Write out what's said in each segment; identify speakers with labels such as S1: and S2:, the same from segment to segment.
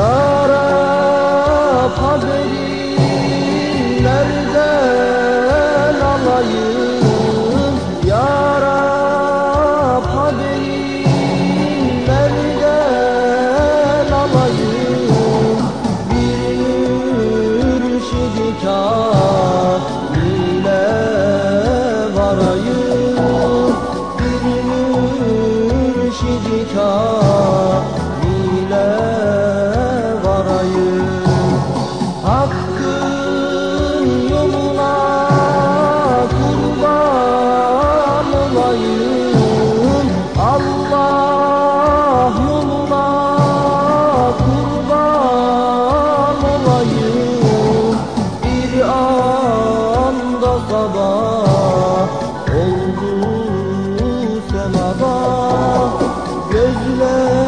S1: love. sabah oldu semada gözler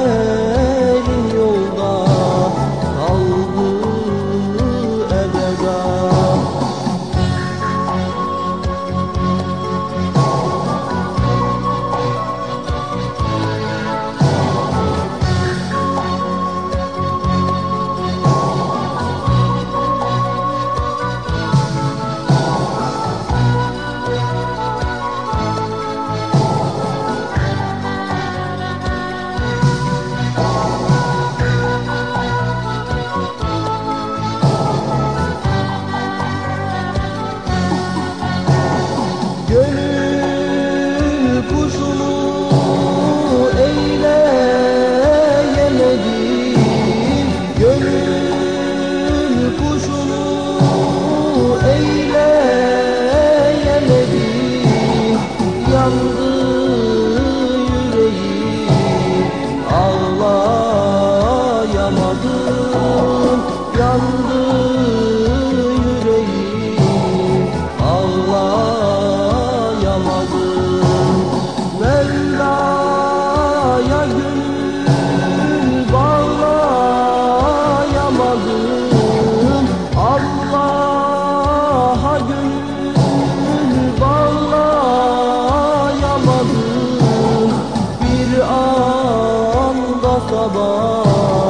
S1: صباح